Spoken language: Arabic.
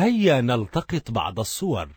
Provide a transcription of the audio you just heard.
هيا نلتقط بعض الصور.